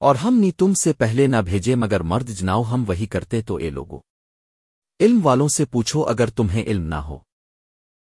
اور ہم نی تم سے پہلے نہ بھیجے مگر مرد جناؤ ہم وہی کرتے تو اے لوگو۔ علم والوں سے پوچھو اگر تمہیں علم نہ ہو۔